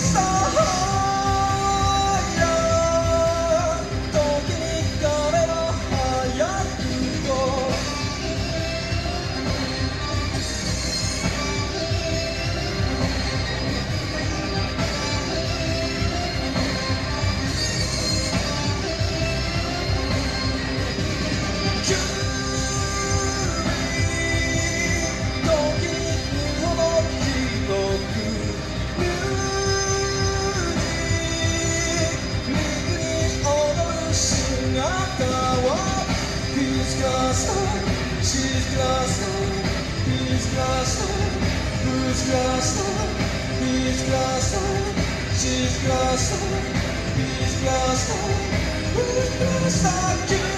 so hard. She's glass, he's glass, who's glass, I can't.